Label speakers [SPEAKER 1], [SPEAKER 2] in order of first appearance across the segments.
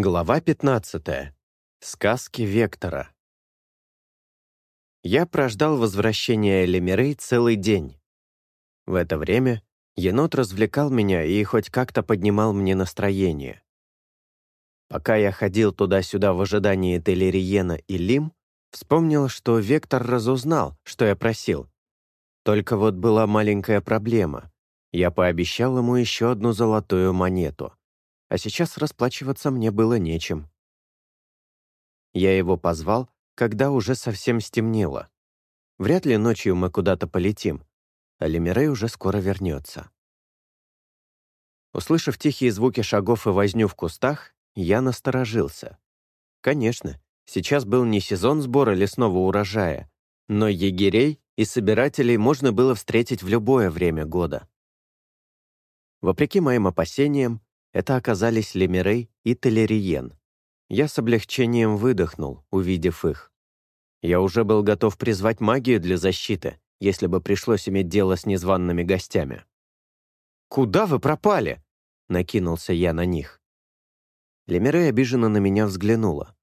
[SPEAKER 1] Глава 15. Сказки Вектора. Я прождал возвращения Лемирей целый день. В это время енот развлекал меня и хоть как-то поднимал мне настроение. Пока я ходил туда-сюда в ожидании Телериена и Лим, вспомнил, что Вектор разузнал, что я просил. Только вот была маленькая проблема. Я пообещал ему еще одну золотую монету а сейчас расплачиваться мне было нечем. Я его позвал, когда уже совсем стемнело. Вряд ли ночью мы куда-то полетим, а Лемирей уже скоро вернется. Услышав тихие звуки шагов и возню в кустах, я насторожился. Конечно, сейчас был не сезон сбора лесного урожая, но егерей и собирателей можно было встретить в любое время года. Вопреки моим опасениям, это оказались Лемирей и Телериен. Я с облегчением выдохнул, увидев их. Я уже был готов призвать магию для защиты, если бы пришлось иметь дело с незваными гостями. «Куда вы пропали?» — накинулся я на них. Лемирей обиженно на меня взглянула.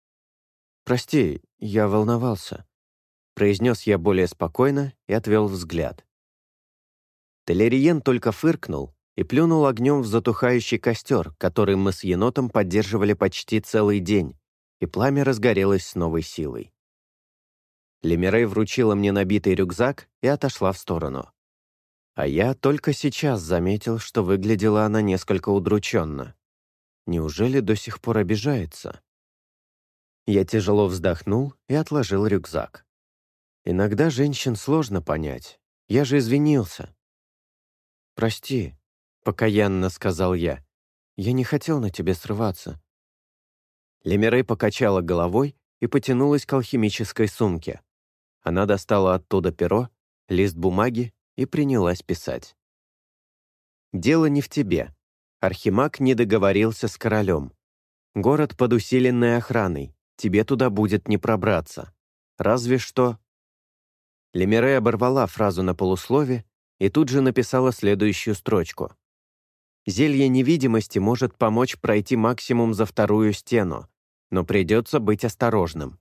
[SPEAKER 1] «Прости, я волновался», — произнес я более спокойно и отвел взгляд. Телериен только фыркнул, и плюнул огнем в затухающий костер, который мы с енотом поддерживали почти целый день, и пламя разгорелось с новой силой. Лемирей вручила мне набитый рюкзак и отошла в сторону. А я только сейчас заметил, что выглядела она несколько удрученно. Неужели до сих пор обижается? Я тяжело вздохнул и отложил рюкзак. Иногда женщин сложно понять. Я же извинился. «Прости», покаянно сказал я. «Я не хотел на тебе срываться». Лемирей покачала головой и потянулась к алхимической сумке. Она достала оттуда перо, лист бумаги и принялась писать. «Дело не в тебе. Архимаг не договорился с королем. Город под усиленной охраной. Тебе туда будет не пробраться. Разве что...» Лемирей оборвала фразу на полуслове и тут же написала следующую строчку. Зелье невидимости может помочь пройти максимум за вторую стену, но придется быть осторожным.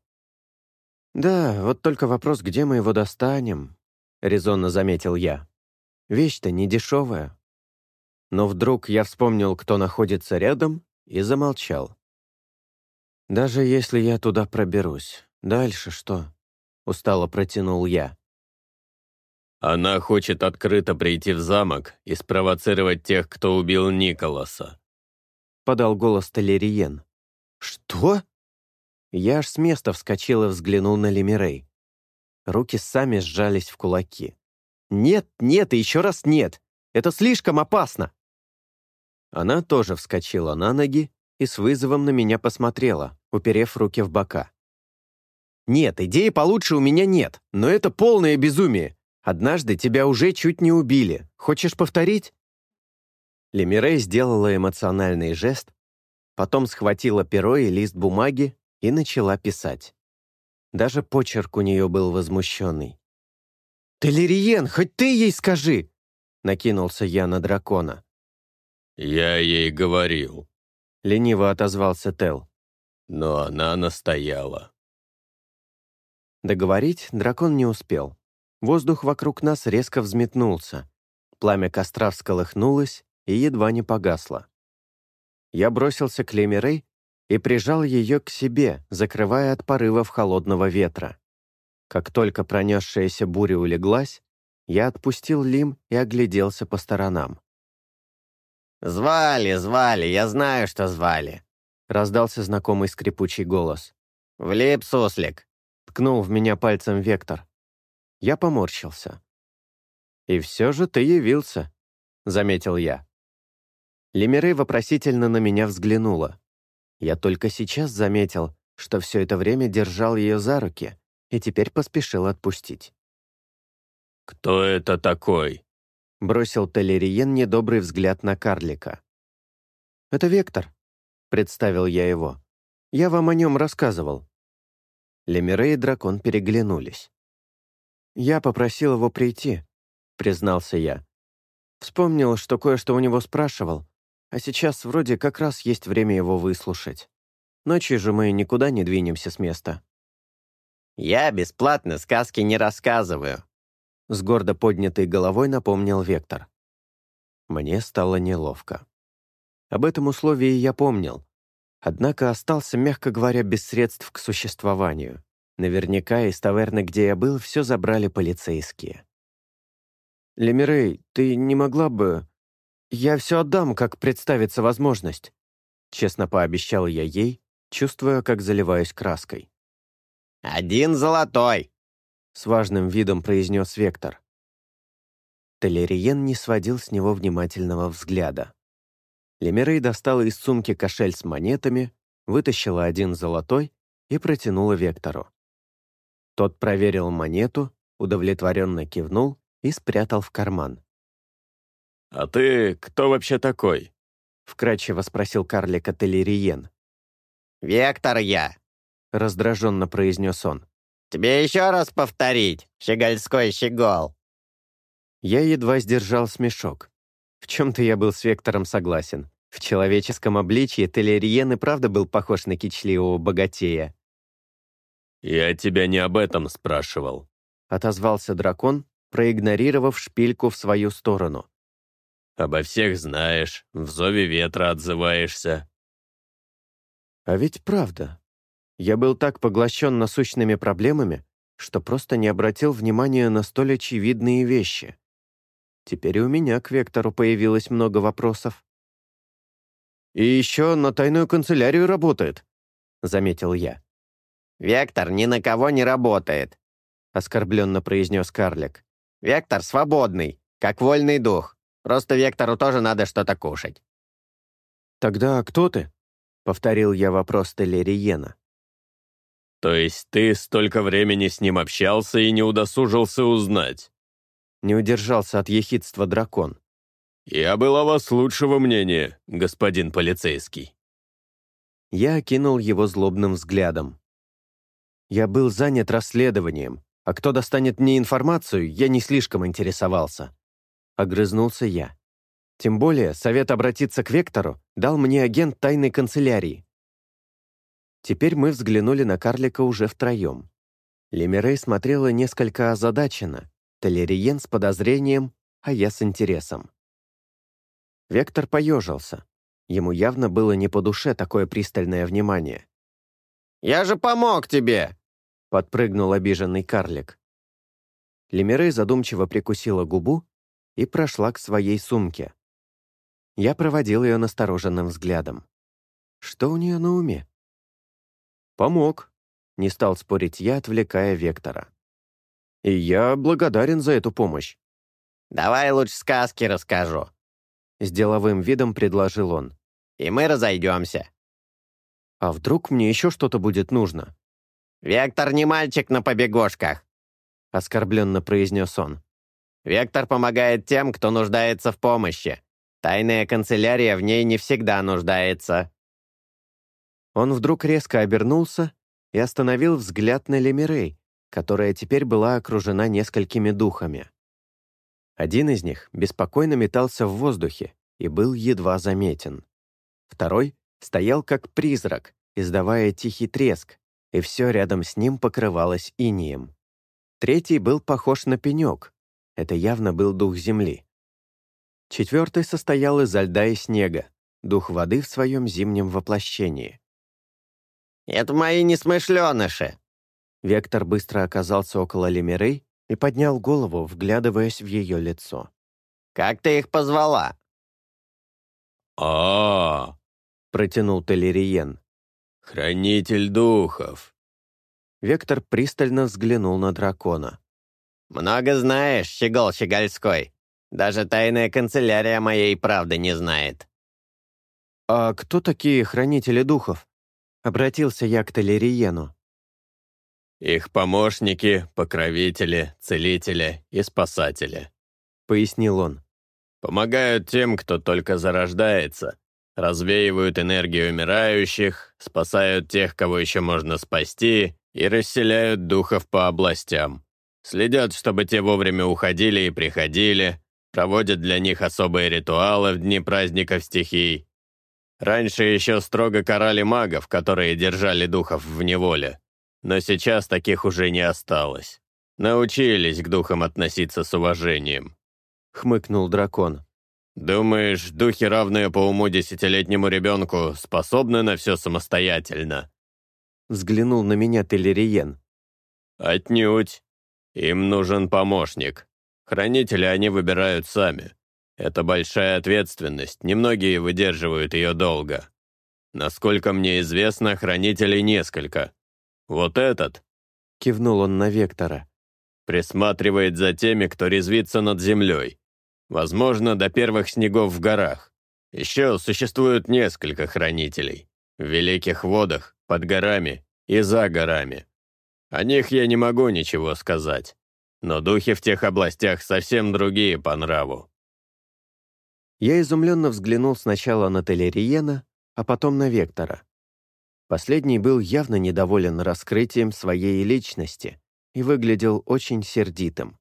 [SPEAKER 1] «Да, вот только вопрос, где мы его достанем?» — резонно заметил я. «Вещь-то не дешевая». Но вдруг я вспомнил, кто находится рядом, и замолчал. «Даже если я туда проберусь, дальше что?» — устало протянул я.
[SPEAKER 2] Она хочет открыто прийти в замок и спровоцировать тех, кто убил Николаса.
[SPEAKER 1] Подал голос Толериен. «Что?» Я аж с места вскочил и взглянул на Лемирей. Руки сами сжались в кулаки. «Нет, нет и еще раз нет! Это слишком опасно!» Она тоже вскочила на ноги и с вызовом на меня посмотрела, уперев руки в бока. «Нет, идеи получше у меня нет, но это полное безумие. Однажды тебя уже чуть не убили. Хочешь повторить?» Лемирей сделала эмоциональный жест, потом схватила перо и лист бумаги и начала писать. Даже почерк у нее был возмущенный. «Телериен, хоть ты ей скажи!» — накинулся я на дракона.
[SPEAKER 2] «Я ей говорил», —
[SPEAKER 1] лениво отозвался Тел.
[SPEAKER 2] «Но она настояла».
[SPEAKER 1] Договорить дракон не успел. Воздух вокруг нас резко взметнулся. Пламя костра всколыхнулось и едва не погасло. Я бросился к Лемирей и прижал ее к себе, закрывая от порывов холодного ветра. Как только пронесшаяся буря улеглась, я отпустил Лим и огляделся по сторонам.
[SPEAKER 3] «Звали, звали, я знаю, что звали», —
[SPEAKER 1] раздался знакомый скрипучий голос.
[SPEAKER 3] «Влип, суслик!»
[SPEAKER 1] — ткнул в меня пальцем Вектор. Я поморщился. «И все же ты явился», — заметил я. Лемирей вопросительно на меня взглянула. Я только сейчас заметил, что все это время держал ее за руки и теперь поспешил отпустить.
[SPEAKER 2] «Кто это такой?»
[SPEAKER 1] — бросил Телериен недобрый взгляд на карлика. «Это Вектор», — представил я его. «Я вам о нем рассказывал». Лемирей и дракон переглянулись. «Я попросил его прийти», — признался я. Вспомнил, что кое-что у него спрашивал, а сейчас вроде как раз есть время его выслушать. Ночью же мы никуда не двинемся с места».
[SPEAKER 3] «Я бесплатно сказки не рассказываю», —
[SPEAKER 1] с гордо поднятой головой напомнил Вектор. Мне стало неловко. Об этом условии я помнил, однако остался, мягко говоря, без средств к существованию. Наверняка из таверны, где я был, все забрали полицейские. «Лемирей, ты не могла бы...» «Я все отдам, как представится возможность», — честно пообещал я ей, чувствуя, как заливаюсь краской.
[SPEAKER 3] «Один золотой!»
[SPEAKER 1] — с важным видом произнес Вектор. Телериен не сводил с него внимательного взгляда. Лемирей достала из сумки кошель с монетами, вытащила один золотой и протянула Вектору. Тот проверил монету, удовлетворенно кивнул и спрятал в карман.
[SPEAKER 2] «А ты кто вообще такой?»
[SPEAKER 1] — вкратчиво спросил карлик Ателериен.
[SPEAKER 3] «Вектор я», —
[SPEAKER 1] раздраженно произнес он.
[SPEAKER 3] «Тебе еще раз повторить, щегольской щегол».
[SPEAKER 1] Я едва сдержал смешок. В чем-то я был с Вектором согласен. В человеческом обличье Телериен и правда был похож на кичливого богатея.
[SPEAKER 2] «Я тебя не об этом спрашивал», —
[SPEAKER 1] отозвался дракон, проигнорировав шпильку в свою сторону.
[SPEAKER 2] Обо всех знаешь, в зове ветра отзываешься».
[SPEAKER 1] А ведь правда. Я был так поглощен насущными проблемами, что просто не обратил внимания на столь очевидные вещи. Теперь у меня к Вектору появилось много вопросов. «И еще на тайную канцелярию работает», — заметил я.
[SPEAKER 3] «Вектор ни на кого не работает», —
[SPEAKER 1] оскорбленно произнес карлик.
[SPEAKER 3] «Вектор свободный, как вольный дух. Просто Вектору тоже надо что-то кушать».
[SPEAKER 1] «Тогда кто ты?» — повторил я вопрос Телериена.
[SPEAKER 2] «То есть ты столько времени с ним общался и не удосужился узнать?»
[SPEAKER 1] Не удержался от ехидства дракон.
[SPEAKER 2] «Я был о вас лучшего мнения, господин полицейский».
[SPEAKER 1] Я окинул его злобным взглядом. Я был занят расследованием, а кто достанет мне информацию, я не слишком интересовался. — огрызнулся я. Тем более совет обратиться к Вектору дал мне агент тайной канцелярии. Теперь мы взглянули на карлика уже втроем. Лемирей смотрела несколько озадаченно, Толериен с подозрением, а я с интересом. Вектор поежился. Ему явно было не по душе такое пристальное внимание.
[SPEAKER 3] «Я же помог тебе!»
[SPEAKER 1] — подпрыгнул обиженный карлик. Лемирей задумчиво прикусила губу и прошла к своей сумке. Я проводил ее настороженным взглядом. Что у нее на уме? «Помог», — не стал спорить я, отвлекая Вектора. «И я благодарен за эту помощь».
[SPEAKER 3] «Давай лучше сказки расскажу», —
[SPEAKER 1] с деловым видом предложил он.
[SPEAKER 3] «И мы разойдемся».
[SPEAKER 1] «А вдруг мне еще что-то будет нужно?»
[SPEAKER 3] «Вектор не мальчик на побегушках», —
[SPEAKER 1] оскорбленно произнес он.
[SPEAKER 3] Вектор помогает тем, кто нуждается в помощи. Тайная канцелярия в ней не всегда нуждается».
[SPEAKER 1] Он вдруг резко обернулся и остановил взгляд на Лемирей, которая теперь была окружена несколькими духами. Один из них беспокойно метался в воздухе и был едва заметен. Второй стоял как призрак, издавая тихий треск, и все рядом с ним покрывалось инием. Третий был похож на пенек, это явно был дух земли. Четвертый состоял изо льда и снега, дух воды в своем зимнем воплощении.
[SPEAKER 3] «Это мои несмышленыши!»
[SPEAKER 1] Вектор быстро оказался около Лемирей и поднял голову, вглядываясь в ее лицо.
[SPEAKER 3] «Как ты их позвала?»
[SPEAKER 2] а, -а, -а
[SPEAKER 1] протянул Телериен.
[SPEAKER 2] «Хранитель духов».
[SPEAKER 1] Вектор пристально взглянул на дракона.
[SPEAKER 3] «Много знаешь, щегол щегольской. Даже тайная канцелярия моей правды не знает».
[SPEAKER 1] «А кто такие хранители духов?» Обратился я к Телериену.
[SPEAKER 2] «Их помощники, покровители, целители и спасатели», —
[SPEAKER 1] пояснил он.
[SPEAKER 2] «Помогают тем, кто только зарождается, развеивают энергию умирающих, спасают тех, кого еще можно спасти, и расселяют духов по областям. Следят, чтобы те вовремя уходили и приходили, проводят для них особые ритуалы в дни праздников стихий. Раньше еще строго карали магов, которые держали духов в неволе. Но сейчас таких уже не осталось. Научились к духам относиться с уважением.
[SPEAKER 1] Хмыкнул дракон.
[SPEAKER 2] «Думаешь, духи, равные по уму десятилетнему ребенку, способны на все самостоятельно?»
[SPEAKER 1] Взглянул на меня Телериен.
[SPEAKER 2] «Отнюдь. Им нужен помощник. Хранители они выбирают сами. Это большая ответственность, немногие выдерживают ее долго. Насколько мне известно, хранителей несколько. Вот этот,
[SPEAKER 1] кивнул он на Вектора,
[SPEAKER 2] присматривает за теми, кто резвится над землей. Возможно, до первых снегов в горах. Еще существует несколько хранителей. В великих водах, под горами и за горами. О них я не могу ничего сказать. Но духи в тех областях совсем другие по нраву.
[SPEAKER 1] Я изумленно взглянул сначала на Телериена, а потом на Вектора. Последний был явно недоволен раскрытием своей личности и выглядел очень сердитым.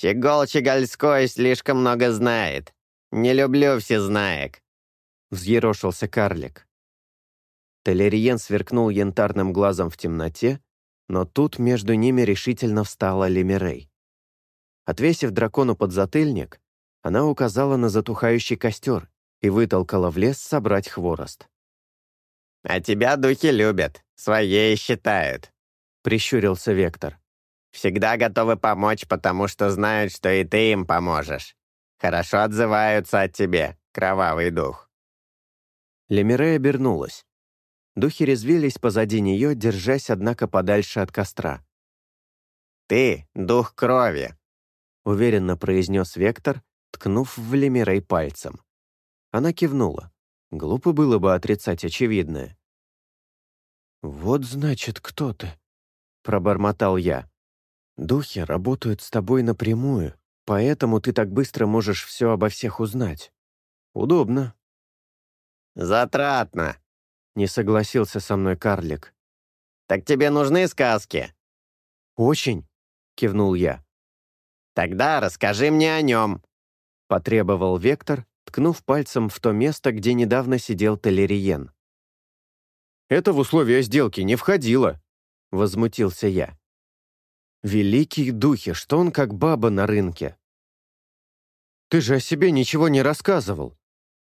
[SPEAKER 3] «Щегол Щегольской слишком много знает. Не люблю всезнаек», —
[SPEAKER 1] взъерошился карлик. Телериен сверкнул янтарным глазом в темноте, но тут между ними решительно встала Лемирей. Отвесив дракону подзатыльник, она указала на затухающий костер и вытолкала в лес собрать хворост.
[SPEAKER 3] «А тебя духи любят, своей считают», — прищурился Вектор. «Всегда готовы помочь, потому что знают, что и ты им поможешь. Хорошо отзываются от тебе, кровавый дух».
[SPEAKER 1] Лемире обернулась. Духи резвились позади нее, держась, однако, подальше от костра.
[SPEAKER 3] «Ты — дух крови», —
[SPEAKER 1] уверенно произнес Вектор, ткнув в Лемирей пальцем. Она кивнула. Глупо было бы отрицать очевидное. «Вот значит, кто ты», — пробормотал я. «Духи работают с тобой напрямую, поэтому ты так быстро можешь все обо всех узнать. Удобно».
[SPEAKER 3] «Затратно», — не согласился со мной карлик. «Так тебе нужны сказки?»
[SPEAKER 1] «Очень», — кивнул я.
[SPEAKER 3] «Тогда расскажи мне о нем», —
[SPEAKER 1] потребовал Вектор, ткнув пальцем в то место, где недавно сидел Телериен.
[SPEAKER 2] «Это в условия сделки не входило», —
[SPEAKER 1] возмутился я. «Великие духи, что он как баба на рынке?» «Ты же о себе ничего не рассказывал».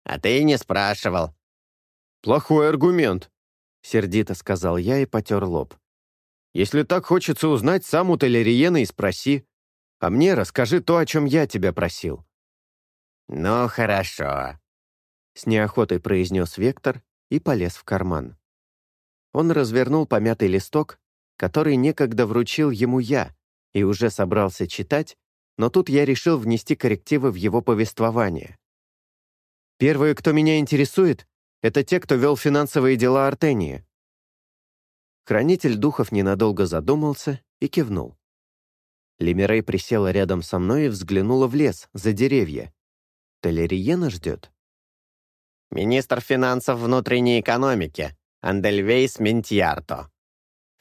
[SPEAKER 3] «А ты не спрашивал».
[SPEAKER 2] «Плохой аргумент», —
[SPEAKER 1] сердито сказал я и потер лоб.
[SPEAKER 2] «Если так хочется узнать, сам у Телериена и спроси. А мне расскажи то, о чем я тебя просил».
[SPEAKER 3] «Ну, хорошо», —
[SPEAKER 1] с неохотой произнес Вектор и полез в карман. Он развернул помятый листок, который некогда вручил ему я, и уже собрался читать, но тут я решил внести коррективы в его повествование. «Первые, кто меня интересует, это те, кто вел финансовые дела Артении». Хранитель духов ненадолго задумался и кивнул. Лемирей присела рядом со мной и взглянула в лес, за деревья, Телериена ждет?
[SPEAKER 3] Министр финансов внутренней экономики Андельвейс Ментьярто.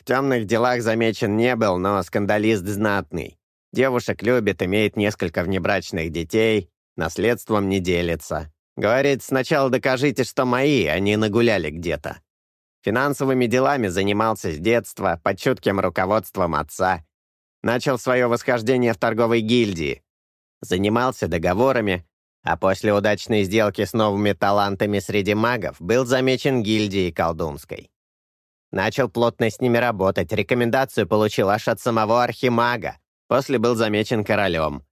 [SPEAKER 3] В темных делах замечен не был, но скандалист знатный. Девушек любит, имеет несколько внебрачных детей, наследством не делится. Говорит, сначала докажите, что мои, а не нагуляли где-то. Финансовыми делами занимался с детства, под чутким руководством отца. Начал свое восхождение в торговой гильдии. Занимался договорами, а после удачной сделки с новыми талантами среди магов был замечен гильдией колдунской. Начал плотно с ними работать, рекомендацию получил аж от самого архимага, после был замечен королем.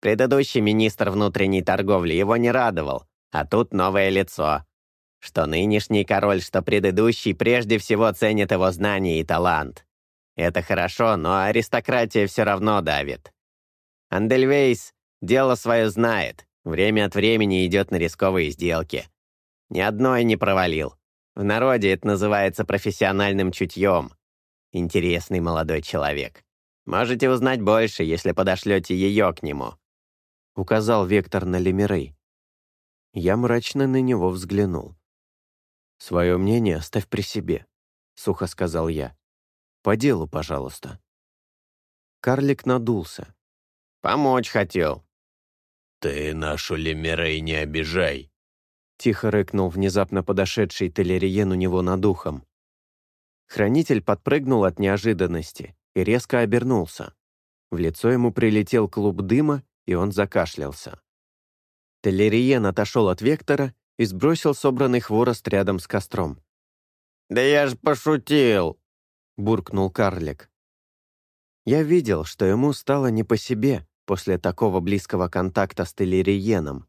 [SPEAKER 3] Предыдущий министр внутренней торговли его не радовал, а тут новое лицо. Что нынешний король, что предыдущий, прежде всего ценит его знания и талант. Это хорошо, но аристократия все равно давит. Андельвейс дело свое знает, Время от времени идет на рисковые сделки. Ни одной не провалил. В народе это называется профессиональным чутьем. Интересный молодой человек. Можете узнать больше, если подошлете ее к нему.
[SPEAKER 1] Указал Вектор на Лемирей. Я мрачно на него взглянул. «Свое мнение оставь при себе», — сухо сказал я. «По делу, пожалуйста». Карлик надулся.
[SPEAKER 3] «Помочь хотел.
[SPEAKER 2] «Ты нашу Лемирей не обижай», —
[SPEAKER 1] тихо рыкнул внезапно подошедший Телериен у него над ухом. Хранитель подпрыгнул от неожиданности и резко обернулся. В лицо ему прилетел клуб дыма, и он закашлялся. Телериен отошел от Вектора и сбросил собранный хворост рядом с костром.
[SPEAKER 3] «Да я ж пошутил!» — буркнул карлик.
[SPEAKER 1] Я видел, что ему стало не по себе после такого близкого контакта с Телериеном.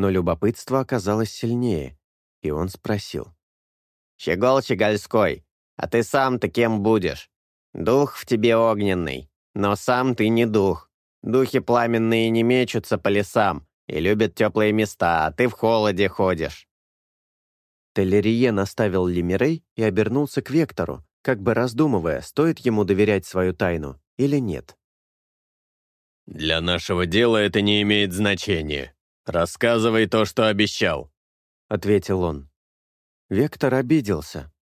[SPEAKER 1] Но любопытство оказалось сильнее, и он спросил.
[SPEAKER 3] «Щегол Щегольской, а ты сам-то кем будешь? Дух в тебе огненный, но сам ты не дух. Духи пламенные не мечутся по лесам и любят теплые места, а ты в холоде ходишь».
[SPEAKER 1] Телериен оставил Лимирей и обернулся к Вектору, как бы раздумывая, стоит ему доверять свою тайну или нет.
[SPEAKER 2] «Для нашего дела это не имеет значения. Рассказывай то, что обещал», —
[SPEAKER 1] ответил он. Вектор обиделся.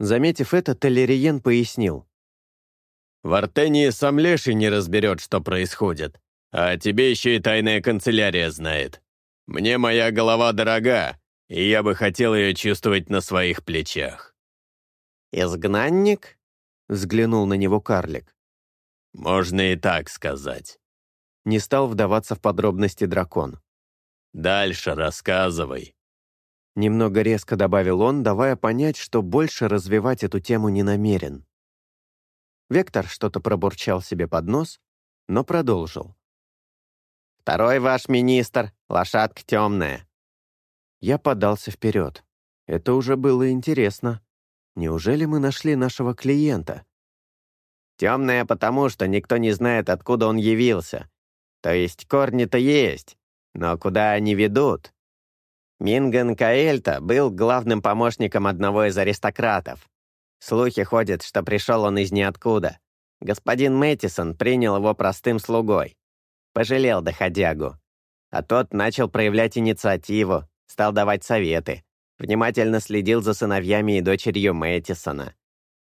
[SPEAKER 1] Заметив это, Телериен пояснил.
[SPEAKER 2] «В Артении сам Леший не разберет, что происходит, а тебе еще и тайная канцелярия знает. Мне моя голова дорога, и я бы хотел ее чувствовать на своих плечах».
[SPEAKER 3] «Изгнанник?» — взглянул на него карлик.
[SPEAKER 2] «Можно и так сказать».
[SPEAKER 1] Не стал вдаваться в подробности дракон.
[SPEAKER 2] «Дальше рассказывай».
[SPEAKER 1] Немного резко добавил он, давая понять, что больше развивать эту тему не намерен. Вектор что-то пробурчал себе под нос, но продолжил.
[SPEAKER 3] «Второй ваш министр, лошадка темная».
[SPEAKER 1] Я подался вперед. Это уже было интересно. Неужели мы нашли нашего клиента?
[SPEAKER 3] Темная потому, что никто не знает, откуда он явился. То есть корни-то есть, но куда они ведут? Минган Каэльта был главным помощником одного из аристократов. Слухи ходят, что пришел он из ниоткуда. Господин Мэттисон принял его простым слугой. Пожалел доходягу. А тот начал проявлять инициативу, стал давать советы. Внимательно следил за сыновьями и дочерью Мэттисона.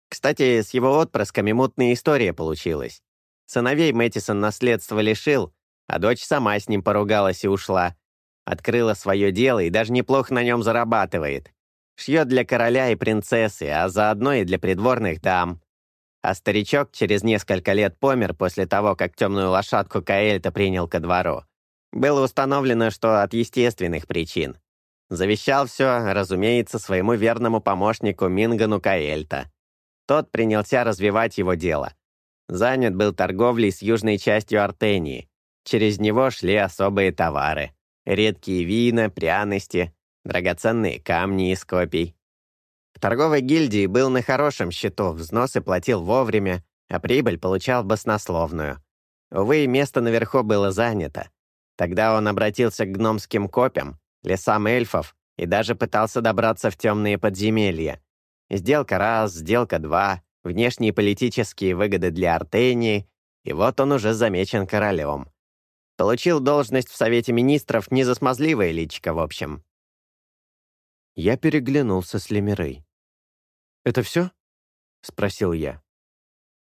[SPEAKER 3] Кстати, с его отпрысками мутная история получилась. Сыновей Мэттисон наследство лишил, а дочь сама с ним поругалась и ушла. Открыла свое дело и даже неплохо на нем зарабатывает. Шьет для короля и принцессы, а заодно и для придворных дам. А старичок через несколько лет помер после того, как темную лошадку Каэльта принял ко двору. Было установлено, что от естественных причин. Завещал все, разумеется, своему верному помощнику Мингану Каэльта. Тот принялся развивать его дело. Занят был торговлей с южной частью Артении. Через него шли особые товары. Редкие вина, пряности, драгоценные камни из копий. В торговой гильдии был на хорошем счету, взносы платил вовремя, а прибыль получал баснословную. Увы, место наверху было занято. Тогда он обратился к гномским копям, лесам эльфов и даже пытался добраться в темные подземелья. Сделка раз, сделка два, внешние политические выгоды для Артении, и вот он уже замечен королем. Получил должность в Совете Министров не за смазливое личико, в общем.
[SPEAKER 1] Я переглянулся с Лемирой. «Это все?» — спросил я.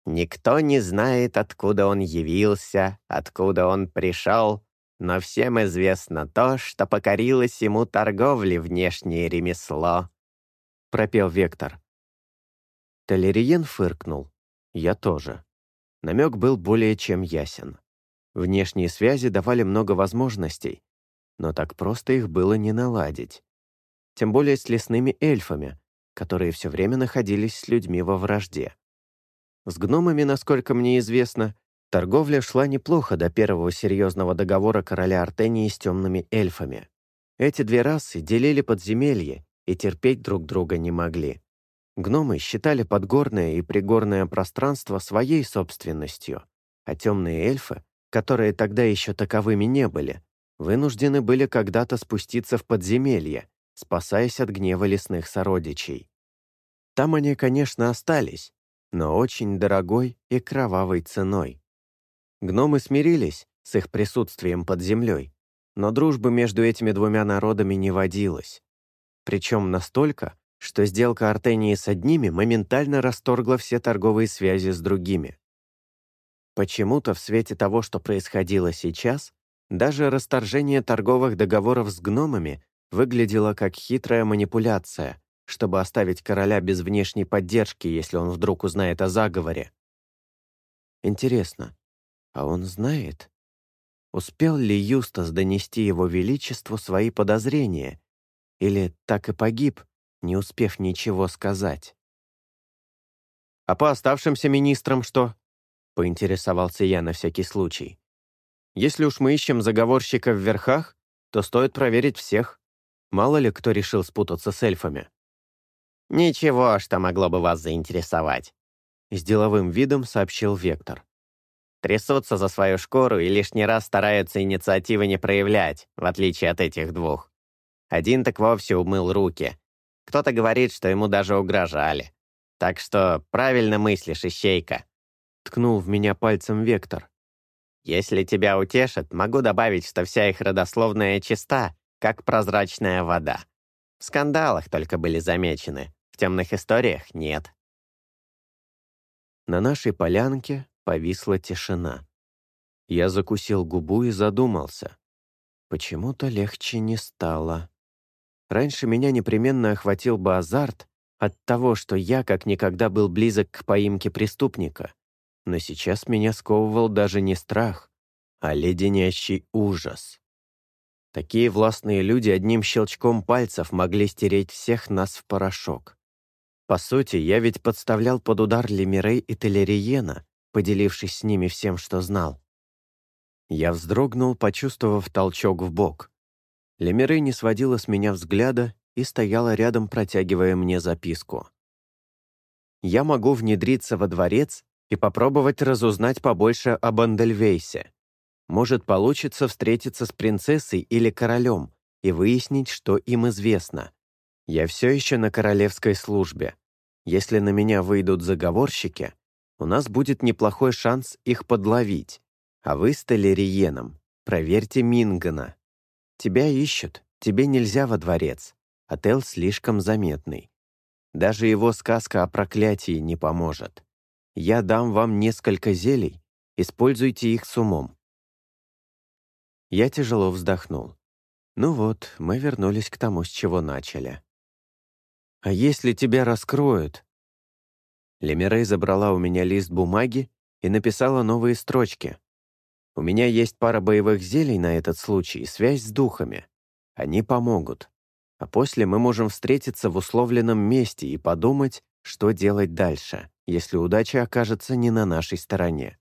[SPEAKER 3] «Никто не знает, откуда он явился, откуда он пришел, но всем известно то, что покорилось ему торговли внешнее ремесло», — пропел Вектор.
[SPEAKER 1] Толериен фыркнул. Я тоже. Намек был более чем ясен. Внешние связи давали много возможностей, но так просто их было не наладить. Тем более с лесными эльфами, которые все время находились с людьми во вражде. С гномами, насколько мне известно, Торговля шла неплохо до первого серьезного договора короля Артении с темными эльфами. Эти две расы делили подземелье и терпеть друг друга не могли. Гномы считали подгорное и пригорное пространство своей собственностью, а темные эльфы, которые тогда еще таковыми не были, вынуждены были когда-то спуститься в подземелье, спасаясь от гнева лесных сородичей. Там они, конечно, остались, но очень дорогой и кровавой ценой. Гномы смирились с их присутствием под землей, но дружбы между этими двумя народами не водилось. Причем настолько, что сделка Артении с одними моментально расторгла все торговые связи с другими. Почему-то в свете того, что происходило сейчас, даже расторжение торговых договоров с гномами выглядела как хитрая манипуляция, чтобы оставить короля без внешней поддержки, если он вдруг узнает о заговоре. Интересно, а он знает? Успел ли Юстас донести его величеству свои подозрения? Или так и погиб, не успев ничего сказать? «А по оставшимся министрам что?» — поинтересовался я на всякий случай. «Если уж мы ищем заговорщика в верхах, то стоит проверить всех. Мало ли кто решил спутаться с эльфами».
[SPEAKER 3] «Ничего, что могло бы вас заинтересовать», —
[SPEAKER 1] с деловым видом сообщил Вектор.
[SPEAKER 3] «Трясутся за свою шкуру и лишний раз стараются инициативы не проявлять, в отличие от этих двух. Один так вовсе умыл руки. Кто-то говорит, что ему даже угрожали. Так что правильно мыслишь, Ищейка».
[SPEAKER 1] Ткнул в меня пальцем Вектор.
[SPEAKER 3] «Если тебя утешит, могу добавить, что вся их родословная чиста, как прозрачная вода. В скандалах только были замечены, в темных историях нет».
[SPEAKER 1] На нашей полянке повисла тишина. Я закусил губу и задумался. Почему-то легче не стало. Раньше меня непременно охватил бы азарт, от того, что я как никогда был близок к поимке преступника. Но сейчас меня сковывал даже не страх, а леденящий ужас. Такие властные люди одним щелчком пальцев могли стереть всех нас в порошок. По сути, я ведь подставлял под удар Лемирей и Телериена, поделившись с ними всем, что знал. Я вздрогнул, почувствовав толчок в бок. Лемирей не сводила с меня взгляда и стояла рядом, протягивая мне записку. «Я могу внедриться во дворец и попробовать разузнать побольше об Андельвейсе. Может, получится встретиться с принцессой или королем и выяснить, что им известно. Я все еще на королевской службе. Если на меня выйдут заговорщики, у нас будет неплохой шанс их подловить. А вы с Телериеном проверьте Мингана. Тебя ищут, тебе нельзя во дворец. Отел слишком заметный. Даже его сказка о проклятии не поможет. Я дам вам несколько зелий, используйте их с умом. Я тяжело вздохнул. Ну вот, мы вернулись к тому, с чего начали. «А если тебя раскроют?» Лемирей забрала у меня лист бумаги и написала новые строчки. «У меня есть пара боевых зелий на этот случай и связь с духами. Они помогут а после мы можем встретиться в условленном месте и подумать, что делать дальше, если удача окажется не на нашей стороне.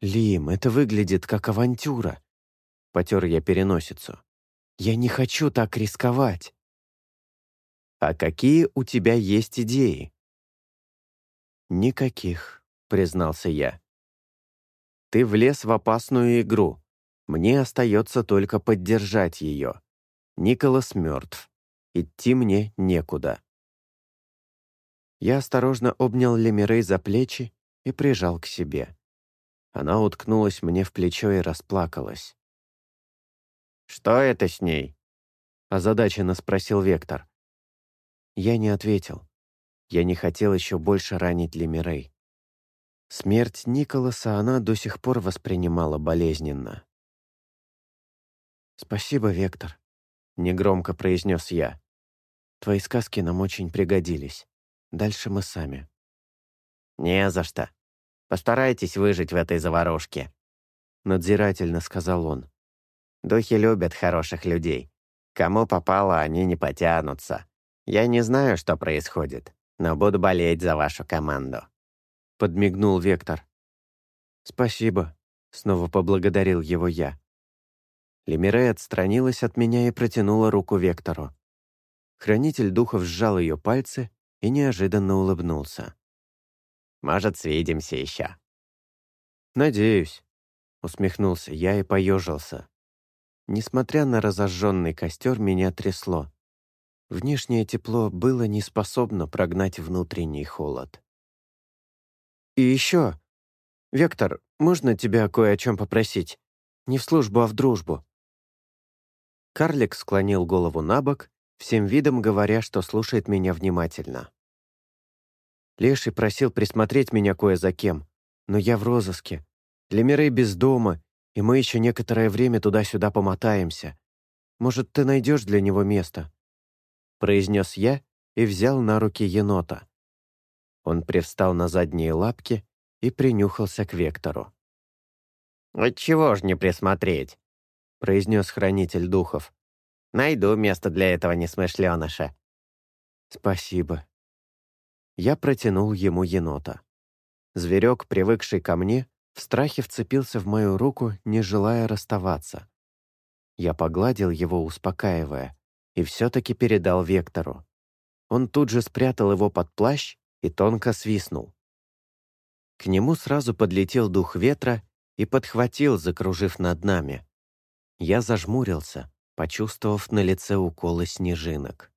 [SPEAKER 1] «Лим, это выглядит как авантюра», — потер я переносицу. «Я не хочу так рисковать». «А какие у тебя есть идеи?» «Никаких», — признался я. «Ты влез в опасную игру. Мне остается только поддержать ее. Николас мертв. Идти мне некуда. Я осторожно обнял Лемирей за плечи и прижал к себе. Она уткнулась мне в плечо и расплакалась.
[SPEAKER 3] «Что это с ней?» — озадаченно спросил Вектор.
[SPEAKER 1] Я не ответил. Я не хотел еще больше ранить Лемирей. Смерть Николаса она до сих пор воспринимала болезненно. «Спасибо, Вектор», — негромко произнес я. «Твои сказки нам очень пригодились. Дальше мы сами».
[SPEAKER 3] «Не за что. Постарайтесь выжить в этой заварушке», —
[SPEAKER 1] надзирательно сказал он.
[SPEAKER 3] «Духи любят хороших людей. Кому попало, они не потянутся. Я не знаю, что происходит, но буду болеть за вашу команду».
[SPEAKER 1] Подмигнул Вектор. «Спасибо», — снова поблагодарил его я. Лемирей отстранилась от меня и протянула руку Вектору. Хранитель духов сжал ее пальцы и неожиданно улыбнулся.
[SPEAKER 3] «Может, свидимся еще?»
[SPEAKER 1] «Надеюсь», — усмехнулся я и поежился. Несмотря на разожженный костер, меня трясло. Внешнее тепло было не способно прогнать внутренний холод. «И еще, Вектор, можно тебя кое о чем попросить? Не в службу, а в дружбу?» Карлик склонил голову на бок, всем видом говоря, что слушает меня внимательно. Леший просил присмотреть меня кое за кем, но я в розыске. Для Мирей без дома, и мы еще некоторое время туда-сюда помотаемся. Может, ты найдешь для него место?» произнес я и взял на руки енота. Он привстал на задние лапки и принюхался к Вектору.
[SPEAKER 3] «Отчего ж не присмотреть?» — произнес хранитель духов. «Найду место для этого несмышленыша».
[SPEAKER 1] «Спасибо». Я протянул ему енота. Зверек, привыкший ко мне, в страхе вцепился в мою руку, не желая расставаться. Я погладил его, успокаивая, и все-таки передал Вектору. Он тут же спрятал его под плащ и тонко свистнул. К нему сразу подлетел дух ветра и подхватил, закружив над нами. Я зажмурился, почувствовав на лице уколы снежинок.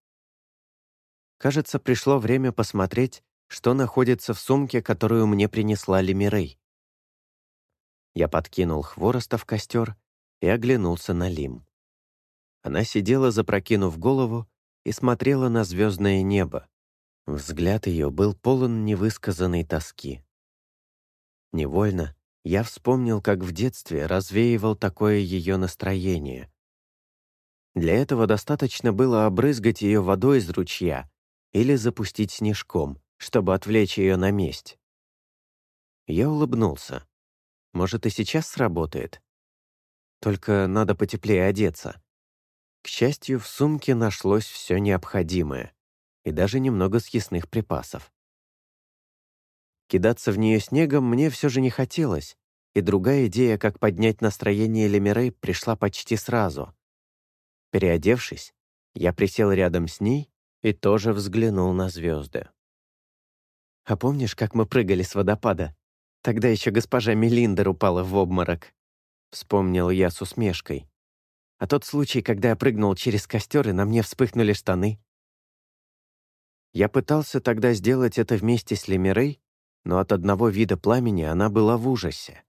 [SPEAKER 1] Кажется, пришло время посмотреть, что находится в сумке, которую мне принесла Лемирей. Я подкинул хвороста в костер и оглянулся на Лим. Она сидела, запрокинув голову, и смотрела на звездное небо. Взгляд ее был полон невысказанной тоски. Невольно я вспомнил, как в детстве развеивал такое ее настроение. Для этого достаточно было обрызгать ее водой из ручья или запустить снежком, чтобы отвлечь ее на месть. Я улыбнулся. Может, и сейчас сработает? Только надо потеплее одеться. К счастью, в сумке нашлось все необходимое и даже немного съестных припасов. Кидаться в нее снегом мне все же не хотелось, и другая идея, как поднять настроение Лемирей, пришла почти сразу. Переодевшись, я присел рядом с ней и тоже взглянул на звезды. «А помнишь, как мы прыгали с водопада? Тогда еще госпожа Мелиндер упала в обморок», — вспомнил я с усмешкой. А тот случай, когда я прыгнул через костер, и на мне вспыхнули штаны. Я пытался тогда сделать это вместе с Лемирей, но от одного вида пламени она была в ужасе.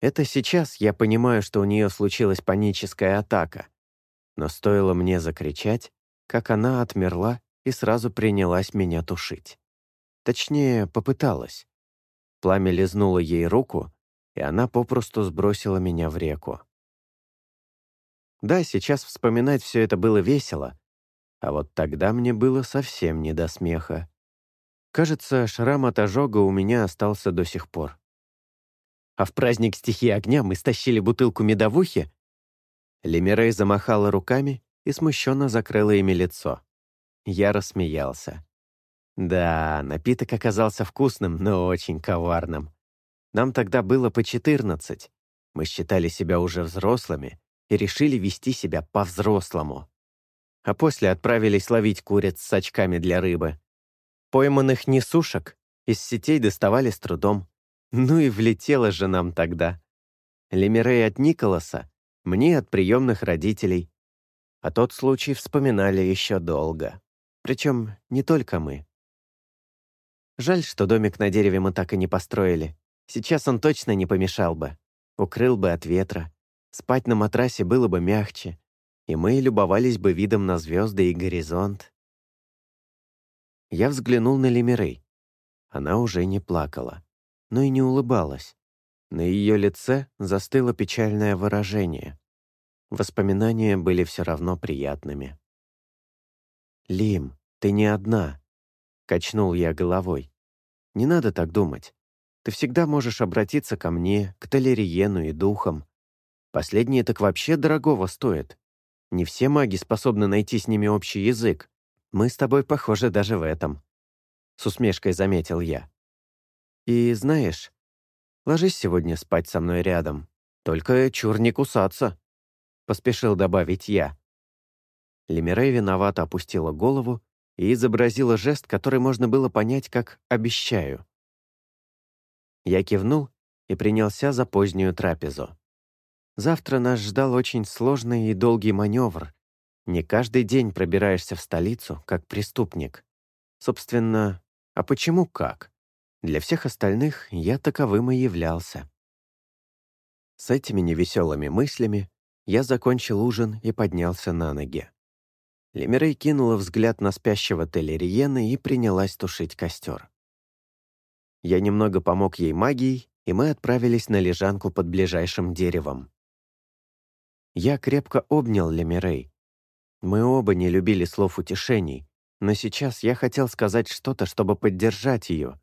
[SPEAKER 1] Это сейчас я понимаю, что у нее случилась паническая атака. Но стоило мне закричать, как она отмерла и сразу принялась меня тушить. Точнее, попыталась. Пламя лизнуло ей руку, и она попросту сбросила меня в реку. Да, сейчас вспоминать все это было весело, а вот тогда мне было совсем не до смеха. Кажется, шрам от ожога у меня остался до сих пор. А в праздник стихии огня мы стащили бутылку медовухи. Лемирей замахала руками и смущенно закрыла ими лицо. Я рассмеялся. Да, напиток оказался вкусным, но очень коварным. Нам тогда было по четырнадцать. Мы считали себя уже взрослыми и решили вести себя по-взрослому. А после отправились ловить куриц с очками для рыбы. Пойманных несушек из сетей доставали с трудом. Ну и влетело же нам тогда. Лемирей от Николаса, мне от приемных родителей. А тот случай вспоминали еще долго. Причем не только мы. Жаль, что домик на дереве мы так и не построили. Сейчас он точно не помешал бы. Укрыл бы от ветра, Спать на матрасе было бы мягче, и мы любовались бы видом на звезды и горизонт. Я взглянул на Лемирей. Она уже не плакала, но и не улыбалась. На ее лице застыло печальное выражение. Воспоминания были все равно приятными. «Лим, ты не одна», — качнул я головой. «Не надо так думать. Ты всегда можешь обратиться ко мне, к Талериену и духам. Последние так вообще дорогого стоят. Не все маги способны найти с ними общий язык. Мы с тобой похожи даже в этом. С усмешкой заметил я. И знаешь, ложись сегодня спать со мной рядом. Только чур не кусаться. Поспешил добавить я. Лемирей виновато опустила голову и изобразила жест, который можно было понять как «обещаю». Я кивнул и принялся за позднюю трапезу. Завтра нас ждал очень сложный и долгий маневр. Не каждый день пробираешься в столицу, как преступник. Собственно, а почему как? Для всех остальных я таковым и являлся. С этими невеселыми мыслями я закончил ужин и поднялся на ноги. Лемирей кинула взгляд на спящего Телериена и принялась тушить костер. Я немного помог ей магией, и мы отправились на лежанку под ближайшим деревом. Я крепко обнял Лемирей. Мы оба не любили слов утешений, но сейчас я хотел сказать что-то, чтобы поддержать ее,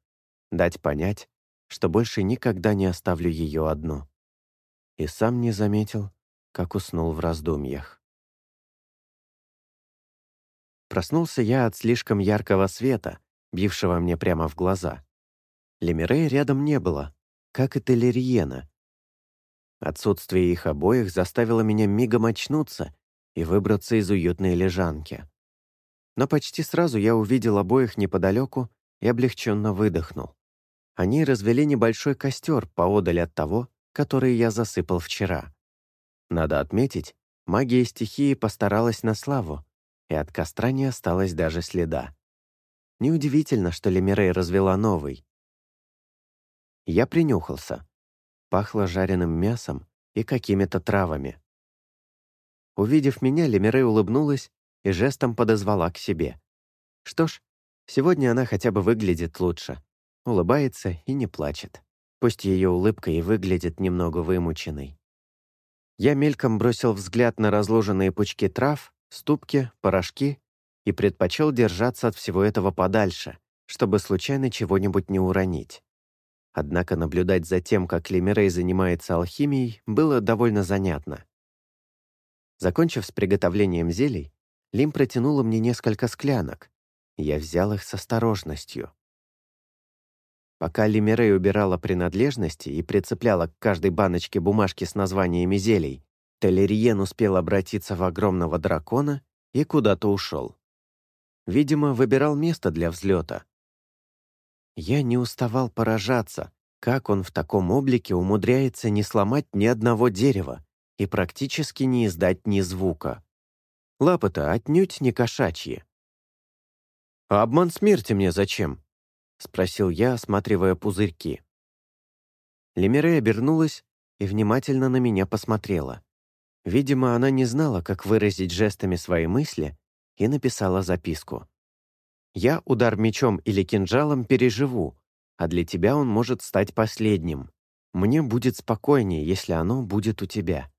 [SPEAKER 1] дать понять, что больше никогда не оставлю ее одну. И сам не заметил, как уснул в раздумьях. Проснулся я от слишком яркого света, бившего мне прямо в глаза. Лемирей рядом не было, как и Телериена. Отсутствие их обоих заставило меня мигом очнуться и выбраться из уютной лежанки. Но почти сразу я увидел обоих неподалеку и облегченно выдохнул. Они развели небольшой костер поодаль от того, который я засыпал вчера. Надо отметить, магия стихии постаралась на славу, и от костра не осталось даже следа. Неудивительно, что Лемирей развела новый. Я принюхался. Пахло жареным мясом и какими-то травами. Увидев меня, Лемирей улыбнулась и жестом подозвала к себе. Что ж, сегодня она хотя бы выглядит лучше. Улыбается и не плачет. Пусть ее улыбка и выглядит немного вымученной. Я мельком бросил взгляд на разложенные пучки трав, ступки, порошки и предпочел держаться от всего этого подальше, чтобы случайно чего-нибудь не уронить. Однако наблюдать за тем, как Лемирей занимается алхимией, было довольно занятно. Закончив с приготовлением зелий, Лим протянула мне несколько склянок. Я взял их с осторожностью. Пока Лимерей убирала принадлежности и прицепляла к каждой баночке бумажки с названиями зелий, Телериен успел обратиться в огромного дракона и куда-то ушел. Видимо, выбирал место для взлета. Я не уставал поражаться, как он в таком облике умудряется не сломать ни одного дерева и практически не издать ни звука. Лапы-то отнюдь не кошачьи. «А обман смерти мне зачем?» — спросил я, осматривая пузырьки. Лемире обернулась и внимательно на меня посмотрела. Видимо, она не знала, как выразить жестами свои мысли, и написала записку. «Я удар мечом или кинжалом переживу, а для тебя он может стать последним. Мне будет спокойнее, если оно будет у тебя».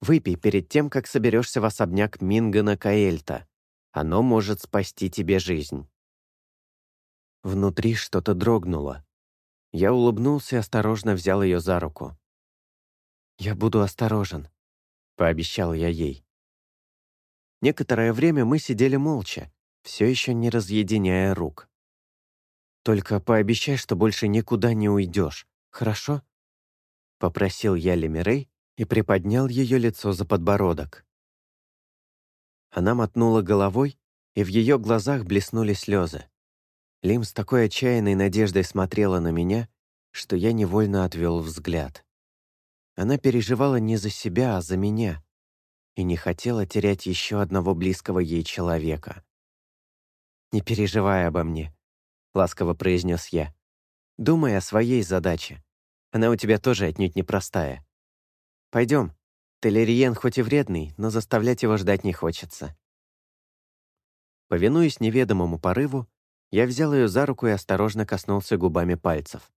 [SPEAKER 1] Выпей перед тем, как соберешься в особняк Мингана Каэльта. Оно может спасти тебе жизнь». Внутри что-то дрогнуло. Я улыбнулся и осторожно взял ее за руку. «Я буду осторожен», — пообещал я ей. Некоторое время мы сидели молча, все еще не разъединяя рук. «Только пообещай, что больше никуда не уйдешь, хорошо?» — попросил я Лемирей, и приподнял ее лицо за подбородок. Она мотнула головой, и в ее глазах блеснули слезы. Лим с такой отчаянной надеждой смотрела на меня, что я невольно отвел взгляд. Она переживала не за себя, а за меня, и не хотела терять еще одного близкого ей человека. «Не переживай обо мне», — ласково произнес я. «Думай о своей задаче. Она у тебя тоже отнюдь непростая. Пойдем. Телериен хоть и вредный, но заставлять его ждать не хочется. Повинуясь неведомому порыву, я взял ее за руку и осторожно коснулся губами пальцев.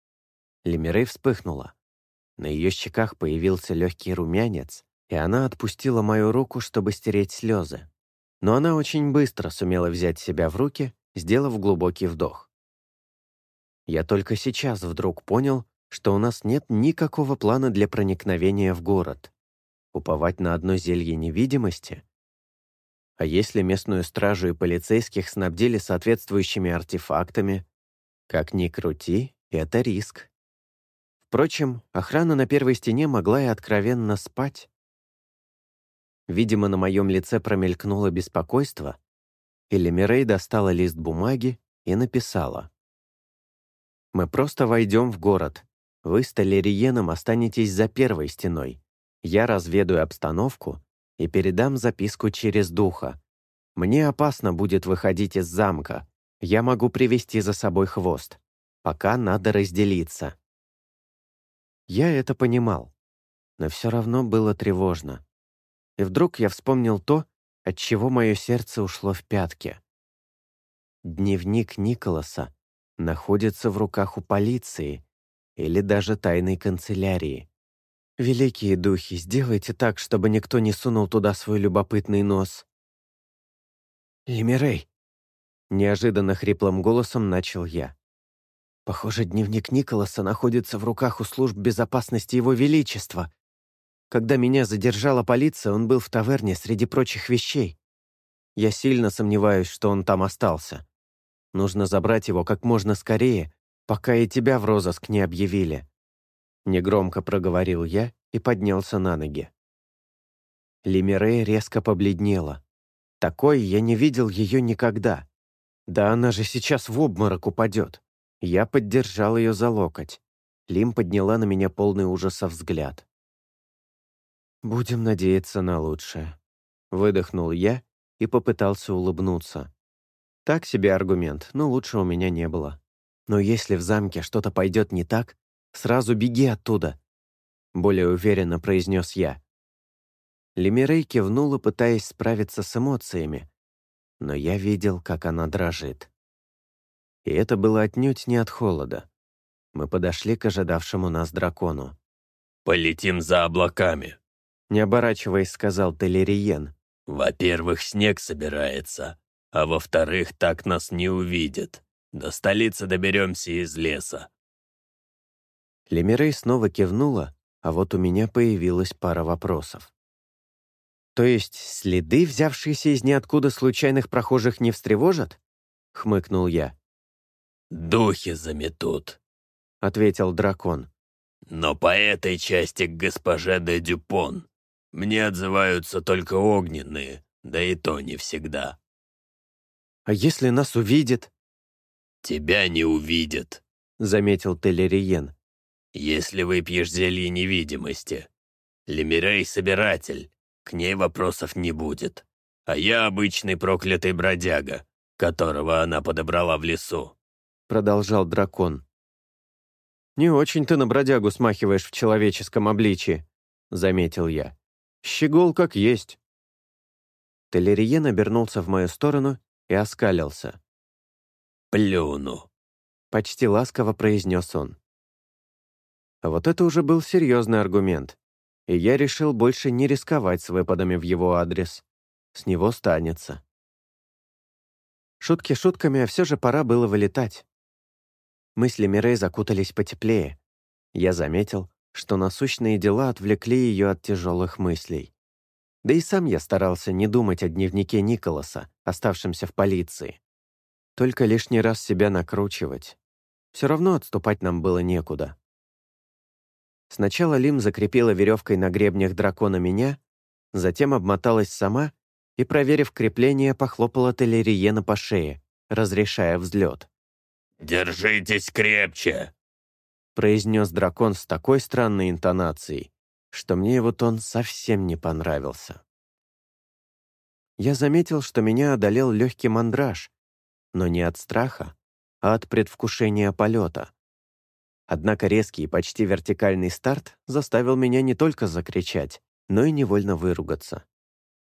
[SPEAKER 1] Лемирей вспыхнула. На ее щеках появился легкий румянец, и она отпустила мою руку, чтобы стереть слезы. Но она очень быстро сумела взять себя в руки, сделав глубокий вдох. Я только сейчас вдруг понял, что у нас нет никакого плана для проникновения в город. Уповать на одно зелье невидимости? А если местную стражу и полицейских снабдили соответствующими артефактами? Как ни крути, это риск. Впрочем, охрана на первой стене могла и откровенно спать. Видимо, на моем лице промелькнуло беспокойство, или Мирей достала лист бумаги и написала. «Мы просто войдем в город, вы с Толериеном останетесь за первой стеной. Я разведаю обстановку и передам записку через духа. Мне опасно будет выходить из замка. Я могу привести за собой хвост. Пока надо разделиться. Я это понимал, но все равно было тревожно. И вдруг я вспомнил то, от чего мое сердце ушло в пятки. Дневник Николаса находится в руках у полиции — или даже тайной канцелярии. «Великие духи, сделайте так, чтобы никто не сунул туда свой любопытный нос». «Лимирей!» — неожиданно хриплым голосом начал я. «Похоже, дневник Николаса находится в руках у служб безопасности Его Величества. Когда меня задержала полиция, он был в таверне среди прочих вещей. Я сильно сомневаюсь, что он там остался. Нужно забрать его как можно скорее, пока и тебя в розыск не объявили». Негромко проговорил я и поднялся на ноги. Лимирей резко побледнела. Такой я не видел ее никогда. Да она же сейчас в обморок упадет. Я поддержал ее за локоть. Лим подняла на меня полный ужаса взгляд. «Будем надеяться на лучшее», — выдохнул я и попытался улыбнуться. Так себе аргумент, но лучше у меня не было. Но если в замке что-то пойдет не так, сразу беги оттуда, более уверенно произнес я. Лемирей кивнула, пытаясь справиться с эмоциями, но я видел, как она дрожит. И это было отнюдь не от холода. Мы подошли к ожидавшему нас дракону.
[SPEAKER 2] «Полетим за облаками», —
[SPEAKER 1] не оборачиваясь, сказал Телериен.
[SPEAKER 2] «Во-первых, снег собирается, а во-вторых, так нас не увидят. До столицы доберемся из леса».
[SPEAKER 1] Лемирей снова кивнула, а вот у меня появилась пара вопросов. То есть следы, взявшиеся из ниоткуда случайных прохожих, не встревожат? Хмыкнул я.
[SPEAKER 2] «Духи заметут», —
[SPEAKER 1] ответил дракон.
[SPEAKER 2] «Но по этой части к госпоже де Дюпон мне отзываются только огненные, да и то не всегда».
[SPEAKER 1] «А если нас увидят?»
[SPEAKER 2] «Тебя не увидят», —
[SPEAKER 1] заметил Телериен.
[SPEAKER 2] «Если выпьешь зелье невидимости. Лемирей — собиратель, к ней вопросов не будет. А я обычный проклятый бродяга, которого она подобрала в лесу», —
[SPEAKER 1] продолжал дракон. «Не очень ты на бродягу смахиваешь в человеческом обличии», — заметил я. «Щегол как есть». Телериен обернулся в мою сторону и оскалился.
[SPEAKER 2] «Плюну», —
[SPEAKER 1] почти ласково произнес он. Вот это уже был серьезный аргумент, и я решил больше не рисковать с выпадами в его адрес. С него станется. Шутки шутками, а все же пора было вылетать. Мысли Мирей закутались потеплее. Я заметил, что насущные дела отвлекли ее от тяжелых мыслей. Да и сам я старался не думать о дневнике Николаса, оставшемся в полиции. Только лишний раз себя накручивать. Все равно отступать нам было некуда. Сначала Лим закрепила веревкой на гребнях дракона меня, затем обмоталась сама и, проверив крепление, похлопала Телериена по шее, разрешая взлет.
[SPEAKER 2] «Держитесь крепче!»
[SPEAKER 1] произнес дракон с такой странной интонацией, что мне его тон совсем не понравился. Я заметил, что меня одолел легкий мандраж, но не от страха, а от предвкушения полета. Однако резкий почти вертикальный старт заставил меня не только закричать, но и невольно выругаться.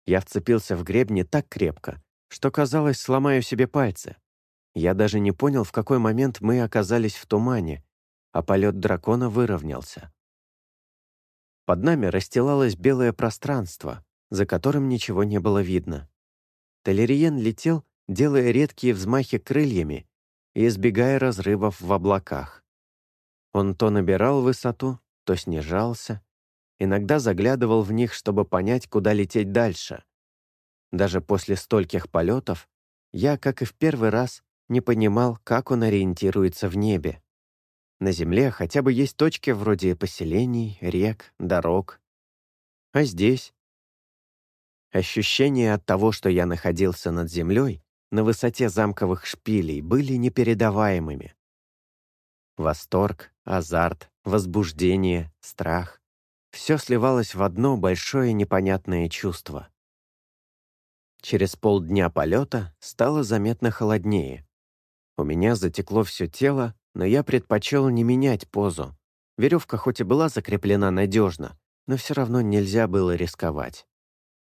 [SPEAKER 1] Я вцепился в гребни так крепко, что, казалось, сломаю себе пальцы. Я даже не понял, в какой момент мы оказались в тумане, а полет дракона выровнялся. Под нами расстилалось белое пространство, за которым ничего не было видно. Телериен летел, делая редкие взмахи крыльями и избегая разрывов в облаках. Он то набирал высоту, то снижался, иногда заглядывал в них, чтобы понять, куда лететь дальше. Даже после стольких полетов я, как и в первый раз, не понимал, как он ориентируется в небе. На Земле хотя бы есть точки вроде поселений, рек, дорог. А здесь? Ощущения от того, что я находился над землей, на высоте замковых шпилей, были непередаваемыми. Восторг, азарт, возбуждение, страх — все сливалось в одно большое непонятное чувство. Через полдня полета стало заметно холоднее. У меня затекло все тело, но я предпочел не менять позу. Веревка хоть и была закреплена надежно, но все равно нельзя было рисковать.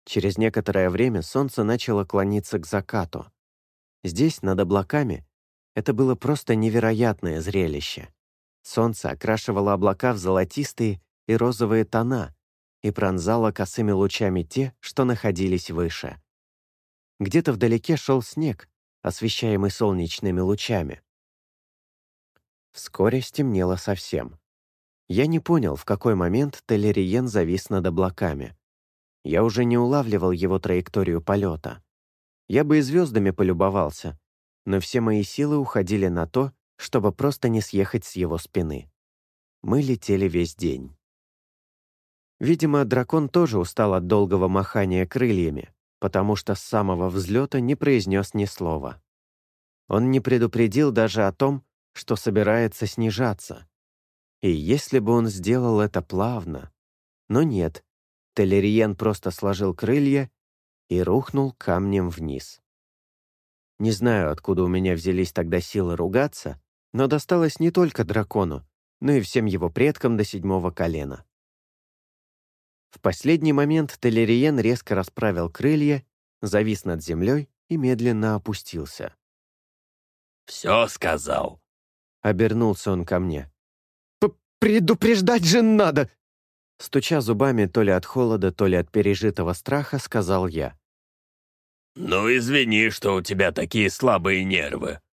[SPEAKER 1] Через некоторое время солнце начало клониться к закату. Здесь, над облаками, это было просто невероятное зрелище. Солнце окрашивало облака в золотистые и розовые тона и пронзала косыми лучами те, что находились выше. Где-то вдалеке шел снег, освещаемый солнечными лучами. Вскоре стемнело совсем. Я не понял, в какой момент Телериен завис над облаками. Я уже не улавливал его траекторию полета. Я бы и звездами полюбовался, но все мои силы уходили на то, чтобы просто не съехать с его спины. Мы летели весь день. Видимо, дракон тоже устал от долгого махания крыльями, потому что с самого взлета не произнес ни слова. Он не предупредил даже о том, что собирается снижаться. И если бы он сделал это плавно... Но нет, Телериен просто сложил крылья и рухнул камнем вниз. Не знаю, откуда у меня взялись тогда силы ругаться, но досталось не только дракону, но и всем его предкам до седьмого колена. В последний момент Телериен резко расправил крылья, завис над землей и медленно опустился.
[SPEAKER 2] «Все сказал»,
[SPEAKER 1] Обернулся он ко мне. «Предупреждать же надо!» Стуча зубами то ли от холода, то ли от пережитого страха, сказал я.
[SPEAKER 2] «Ну, извини, что у тебя такие слабые нервы», —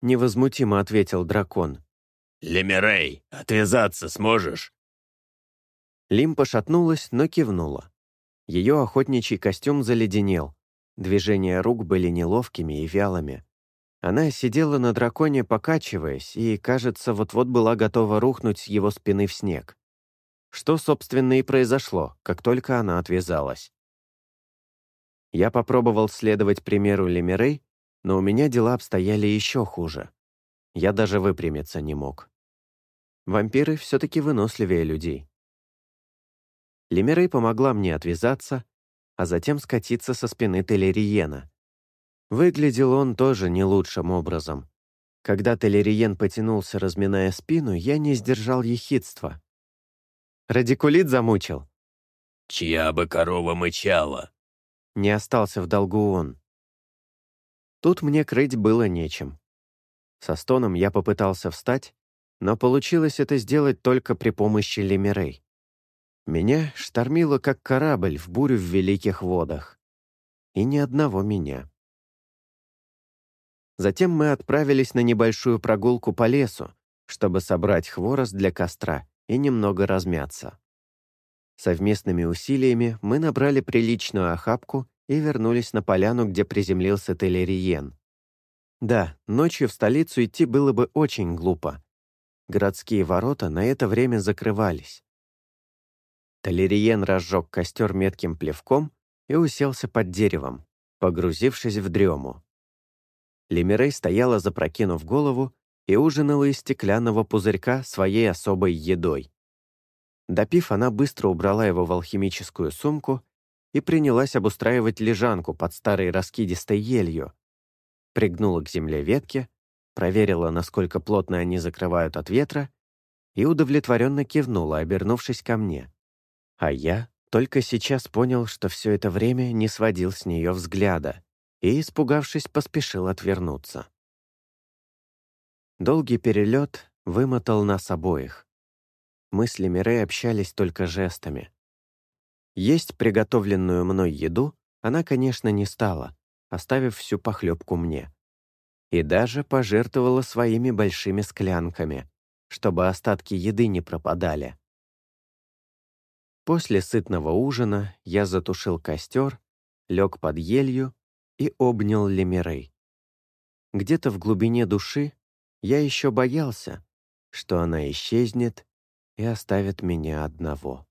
[SPEAKER 1] невозмутимо ответил дракон.
[SPEAKER 2] «Лемирей, отвязаться сможешь?»
[SPEAKER 1] Лим пошатнулась, но кивнула. Ее охотничий костюм заледенел. Движения рук были неловкими и вялыми. Она сидела на драконе, покачиваясь, и, кажется, вот-вот была готова рухнуть с его спины в снег. Что, собственно, и произошло, как только она отвязалась. Я попробовал следовать примеру Лемирей, но у меня дела обстояли еще хуже. Я даже выпрямиться не мог. Вампиры все-таки выносливее людей. Лемирей помогла мне отвязаться, а затем скатиться со спины Телериена. Выглядел он тоже не лучшим образом. Когда Телериен потянулся, разминая спину, я не сдержал ехидства. «Радикулит замучил?»
[SPEAKER 2] «Чья бы корова мычала?»
[SPEAKER 1] Не остался в долгу он. Тут мне крыть было нечем. Со стоном я попытался встать, но получилось это сделать только при помощи лемерей. Меня штормило, как корабль в бурю в великих водах. И ни одного меня. Затем мы отправились на небольшую прогулку по лесу, чтобы собрать хворост для костра и немного размяться. Совместными усилиями мы набрали приличную охапку и вернулись на поляну, где приземлился Телериен. Да, ночью в столицу идти было бы очень глупо. Городские ворота на это время закрывались. Толериен разжег костер метким плевком и уселся под деревом, погрузившись в дрему. Лемирей стояла, запрокинув голову, и ужинала из стеклянного пузырька своей особой едой. Допив, она быстро убрала его в алхимическую сумку и принялась обустраивать лежанку под старой раскидистой елью. Пригнула к земле ветки, проверила, насколько плотно они закрывают от ветра, и удовлетворенно кивнула, обернувшись ко мне. А я только сейчас понял, что все это время не сводил с нее взгляда и, испугавшись, поспешил отвернуться. Долгий перелет вымотал нас обоих. Мы с Лемире общались только жестами. Есть приготовленную мной еду она, конечно, не стала, оставив всю похлебку мне. И даже пожертвовала своими большими склянками, чтобы остатки еды не пропадали. После сытного ужина я затушил костер, лег под елью и обнял Лемирей. Где-то в глубине души я еще боялся, что она исчезнет и оставит меня одного.